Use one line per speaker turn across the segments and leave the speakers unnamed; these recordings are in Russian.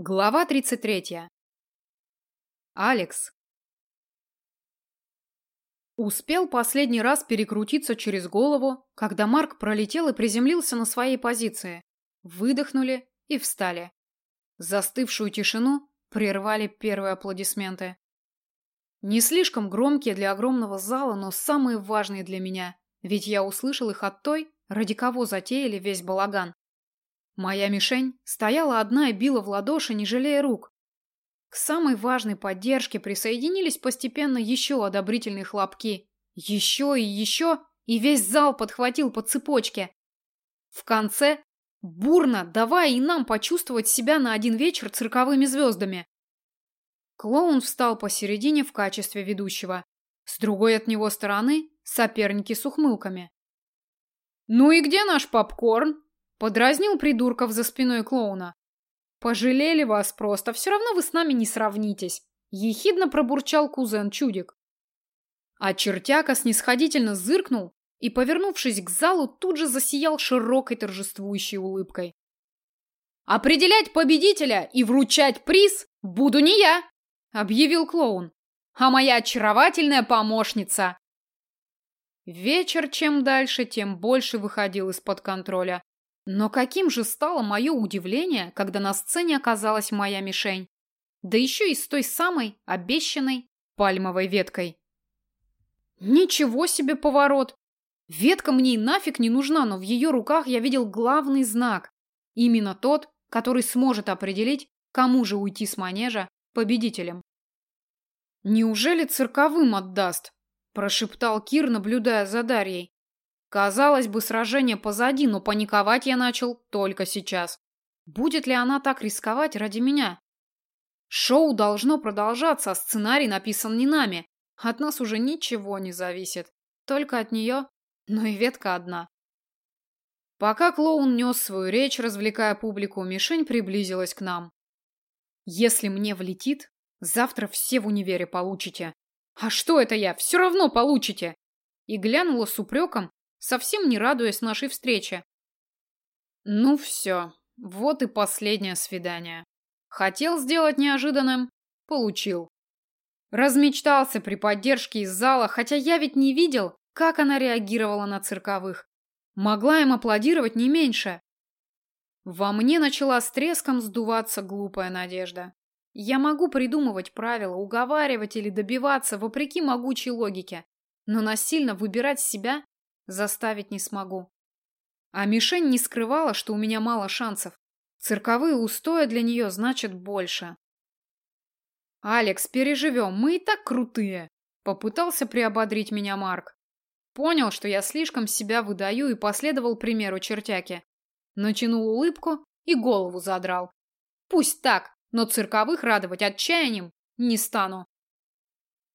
Глава 33. Алекс. Успел последний раз перекрутиться через голову, когда Марк пролетел и приземлился на своей позиции. Выдохнули и встали. Застывшую тишину прервали первые аплодисменты. Не слишком громкие для огромного зала, но самые важные для меня, ведь я услышал их от той, ради кого затеяли весь балаган. Моя мишень стояла одна и била в ладоши, не жалея рук. К самой важной поддержке присоединились постепенно еще одобрительные хлопки. Еще и еще, и весь зал подхватил по цепочке. В конце бурно давая и нам почувствовать себя на один вечер цирковыми звездами. Клоун встал посередине в качестве ведущего. С другой от него стороны соперники с ухмылками. «Ну и где наш попкорн?» Подразнил придурков за спиной клоуна. «Пожалели вас просто, все равно вы с нами не сравнитесь», — ехидно пробурчал кузен Чудик. А чертяка снисходительно зыркнул и, повернувшись к залу, тут же засиял широкой торжествующей улыбкой. «Определять победителя и вручать приз буду не я», — объявил клоун, «а моя очаровательная помощница». Вечер чем дальше, тем больше выходил из-под контроля. Но каким же стало мое удивление, когда на сцене оказалась моя мишень. Да еще и с той самой обещанной пальмовой веткой. Ничего себе поворот! Ветка мне и нафиг не нужна, но в ее руках я видел главный знак. Именно тот, который сможет определить, кому же уйти с манежа победителем. «Неужели цирковым отдаст?» – прошептал Кир, наблюдая за Дарьей. Казалось бы, сражение позади, но паниковать я начал только сейчас. Будет ли она так рисковать ради меня? Шоу должно продолжаться, а сценарий написан не нами. От нас уже ничего не зависит. Только от нее, но и ветка одна. Пока клоун нес свою речь, развлекая публику, мишень приблизилась к нам. Если мне влетит, завтра все в универе получите. А что это я? Все равно получите. И глянула с упреком, совсем не радуясь нашей встрече. Ну все, вот и последнее свидание. Хотел сделать неожиданным, получил. Размечтался при поддержке из зала, хотя я ведь не видел, как она реагировала на цирковых. Могла им аплодировать не меньше. Во мне начала с треском сдуваться глупая надежда. Я могу придумывать правила, уговаривать или добиваться вопреки могучей логике, но насильно выбирать себя Заставить не смогу. А мишень не скрывала, что у меня мало шансов. Цирковые устои для нее значат больше. «Алекс, переживем, мы и так крутые!» Попытался приободрить меня Марк. Понял, что я слишком себя выдаю и последовал примеру чертяки. Натянул улыбку и голову задрал. Пусть так, но цирковых радовать отчаянием не стану.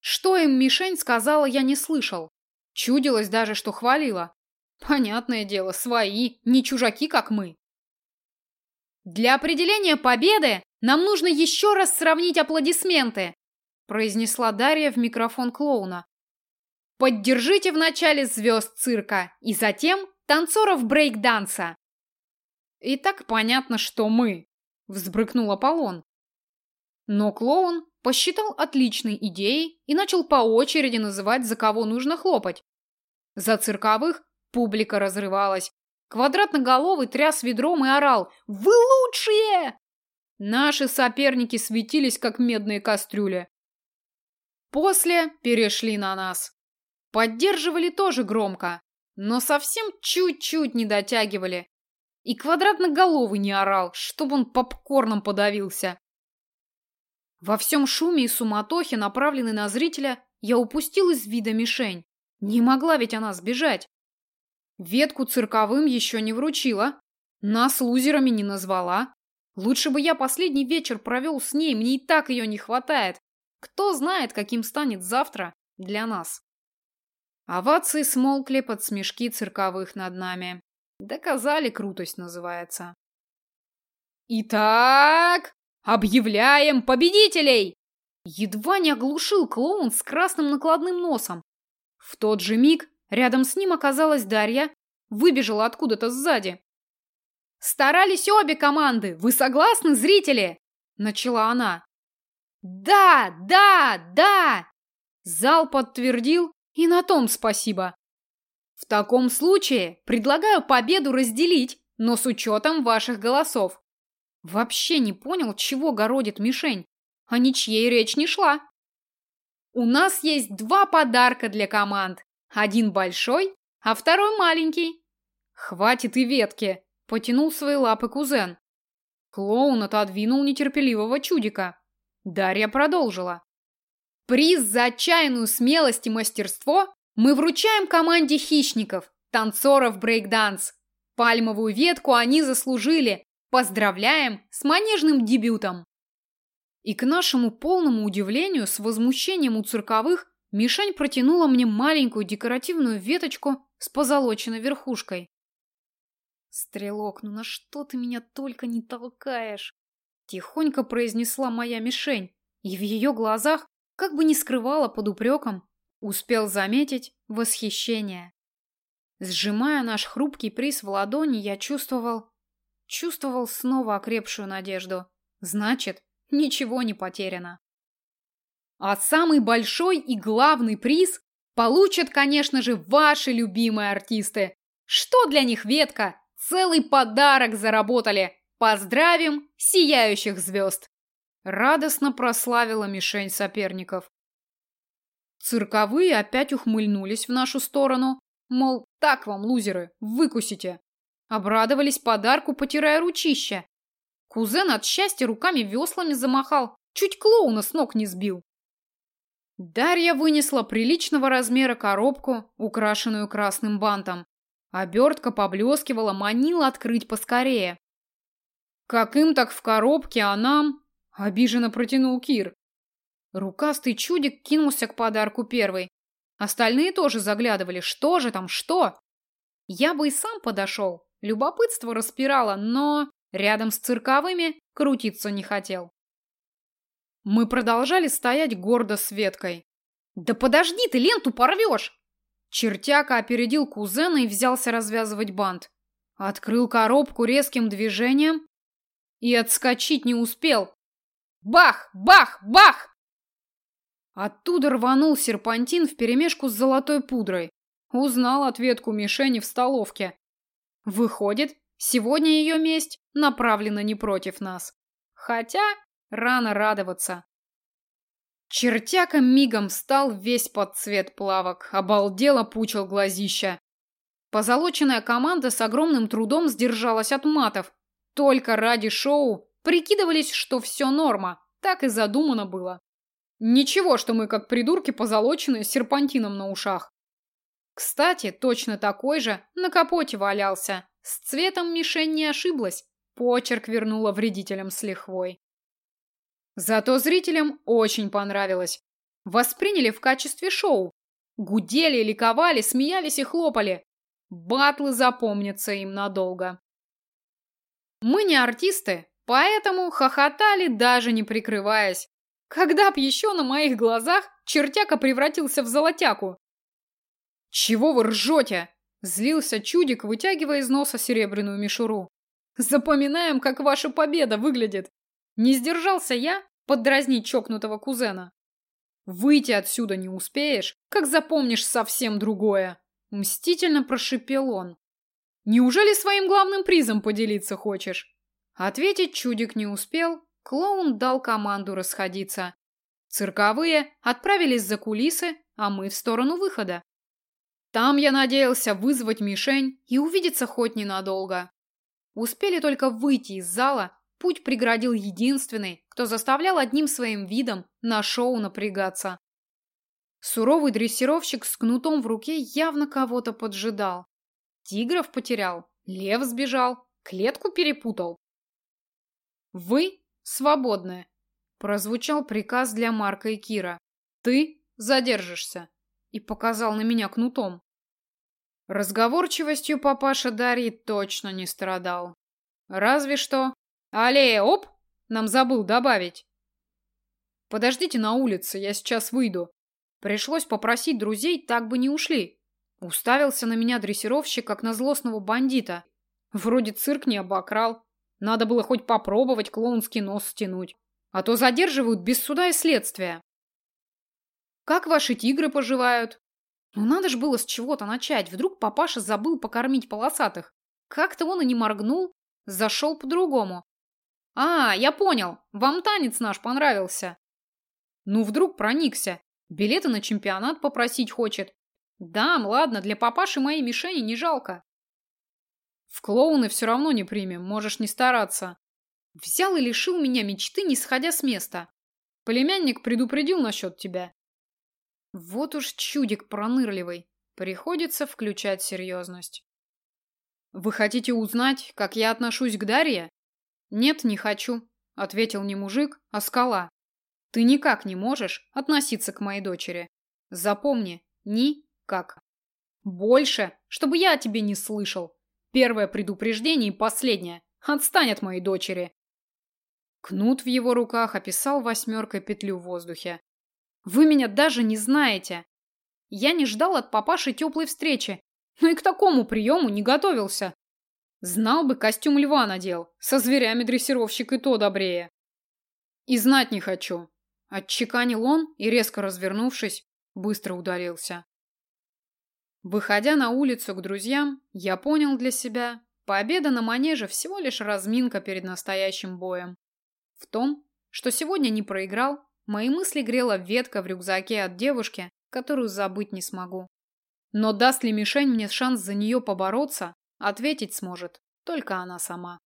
Что им мишень сказала, я не слышал. Чудилось даже, что хвалила. Понятное дело, свои, не чужаки, как мы. Для определения победы нам нужно еще раз сравнить аплодисменты, произнесла Дарья в микрофон клоуна. Поддержите вначале звезд цирка и затем танцоров брейк-данса. И так понятно, что мы, взбрыкнул Аполлон. Но клоун посчитал отличной идеей и начал по очереди называть, за кого нужно хлопать. За цирковых публика разрывалась. Квадратноголовый тряс ведром и орал «Вы лучшие!». Наши соперники светились, как медные кастрюли. После перешли на нас. Поддерживали тоже громко, но совсем чуть-чуть не дотягивали. И квадратноголовый не орал, чтобы он попкорном подавился. Во всем шуме и суматохе, направленной на зрителя, я упустил из вида мишень. Не могла ведь она сбежать. Ветку цирковым еще не вручила. Нас лузерами не назвала. Лучше бы я последний вечер провел с ней, мне и так ее не хватает. Кто знает, каким станет завтра для нас. Овации смолкли под смешки цирковых над нами. Доказали крутость, называется. Итак, «Объявляем победителей!» Едва не оглушил клоун с красным накладным носом. В тот же миг рядом с ним оказалась Дарья, выбежала откуда-то сзади. «Старались обе команды! Вы согласны, зрители?» начала она. Да, да, да! Зал подтвердил, и на том спасибо. В таком случае предлагаю победу разделить, но с учетом ваших голосов. Вообще не понял, чего городит мишень, а ничьей речь не шла. У нас есть два подарка для команд. Один большой, а второй маленький. Хватит и ветки, потянул свои лапы кузен. Клоун отодвинул нетерпеливого чудика. Дарья продолжила. Приз за отчаянную смелость и мастерство мы вручаем команде хищников, танцоров брейкданс. Пальмовую ветку они заслужили. Поздравляем с манежным дебютом. И к нашему полному удивлению, с возмущением у цирковых, мишень протянула мне маленькую декоративную веточку с позолоченной верхушкой. «Стрелок, ну на что ты меня только не толкаешь?» Тихонько произнесла моя мишень, и в ее глазах, как бы не скрывала под упреком, успел заметить восхищение. Сжимая наш хрупкий приз в ладони, я чувствовал... Чувствовал снова окрепшую надежду. Значит, ничего не потеряно. А самый большой и главный приз получат, конечно же, ваши любимые артисты. Что для них ветка? Целый подарок заработали. Поздравим сияющих звезд! Радостно прославила мишень соперников. Цирковые опять ухмыльнулись в нашу сторону, мол, так вам, лузеры, выкусите. Обрадовались подарку, потирая ручища. Кузен от счастья руками веслами замахал, чуть клоуна с ног не сбил. Дарья вынесла приличного размера коробку, украшенную красным бантом. Обертка поблескивала, манила открыть поскорее. Как им так в коробке, а нам? Обиженно протянул Кир. Рукастый чудик кинулся к подарку первый. Остальные тоже заглядывали. Что же там, что? Я бы и сам подошел. Любопытство распирало, но рядом с цирковыми крутиться не хотел. Мы продолжали стоять гордо с веткой. «Да подожди, ты ленту порвешь!» Чертяка опередил кузена и взялся развязывать бант. Открыл коробку резким движением, и отскочить не успел. Бах! Бах! Бах! Оттуда рванул серпантин вперемешку с золотой пудрой. Узнал ответку мишени в столовке. Выходит, сегодня ее месть направлена не против нас. Хотя рано радоваться. Чертяка мигом стал весь под цвет плавок, обалдело пучил глазища. Позолоченная команда с огромным трудом сдержалась от матов, только ради шоу прикидывались, что все норма. Так и задумано было. Ничего, что мы как придурки позолоченные с серпантином на ушах. Кстати, точно такой же на капоте валялся. С цветом мишень не ошиблась. Почерк вернула вредителям с лихвой. Зато зрителям очень понравилось. Восприняли в качестве шоу. Гудели, ликовали, смеялись и хлопали. Батлы запомнятся им надолго. Мы не артисты, поэтому хохотали, даже не прикрываясь. Когда б еще на моих глазах чертяка превратился в золотяку? «Чего вы ржете?» – злился чудик, вытягивая из носа серебряную мишуру. «Запоминаем, как ваша победа выглядит!» Не сдержался я поддразнить чокнутого кузена. «Выйти отсюда не успеешь, как запомнишь совсем другое!» Мстительно прошипел он. Неужели своим главным призом поделиться хочешь? Ответить чудик не успел, клоун дал команду расходиться. Цирковые отправились за кулисы, а мы в сторону выхода. Там я надеялся вызвать мишень и увидеться хоть ненадолго. Успели только выйти из зала, путь преградил единственный, кто заставлял одним своим видом на шоу напрягаться. Суровый дрессировщик с кнутом в руке явно кого-то поджидал. Тигров потерял, лев сбежал, клетку перепутал. Вы свободны, прозвучал приказ для Марка и Кира. Ты задержишься и показал на меня кнутом. Разговорчивостью папаша Дарьи точно не страдал. Разве что... Аллея, оп! Нам забыл добавить. Подождите на улице, я сейчас выйду. Пришлось попросить друзей, так бы не ушли. Уставился на меня дрессировщик, как на злостного бандита. Вроде цирк не обокрал. Надо было хоть попробовать клоунский нос стянуть. а то задерживают без суда и следствия. Как ваши тигры поживают? Ну надо же было с чего-то начать. Вдруг папаша забыл покормить полосатых. Как-то он и не моргнул, зашел по-другому. А, я понял, вам танец наш понравился. Ну вдруг проникся. Билеты на чемпионат попросить хочет. Дам, ладно, для папаши моей мишени не жалко. В клоуны все равно не примем, можешь не стараться. Взял и лишил меня мечты, не сходя с места. Племянник предупредил насчет тебя. Вот уж чудик пронырливый. Приходится включать серьезность. Вы хотите узнать, как я отношусь к Дарье? Нет, не хочу, ответил не мужик, а скала. Ты никак не можешь относиться к моей дочери. Запомни, никак. Больше, чтобы я о тебе не слышал. Первое предупреждение и последнее. Отстань от моей дочери. Кнут в его руках описал восьмеркой петлю в воздухе. Вы меня даже не знаете. Я не ждал от папаши теплой встречи, но и к такому приему не готовился. Знал бы, костюм льва надел, со зверями дрессировщик и то добрее. И знать не хочу. Отчеканил он и, резко развернувшись, быстро удалился. Выходя на улицу к друзьям, я понял для себя, победа на манеже всего лишь разминка перед настоящим боем. В том, что сегодня не проиграл, Мои мысли грела ветка в рюкзаке от девушки, которую забыть не смогу. Но даст ли мишень мне шанс за нее побороться, ответить сможет только она сама.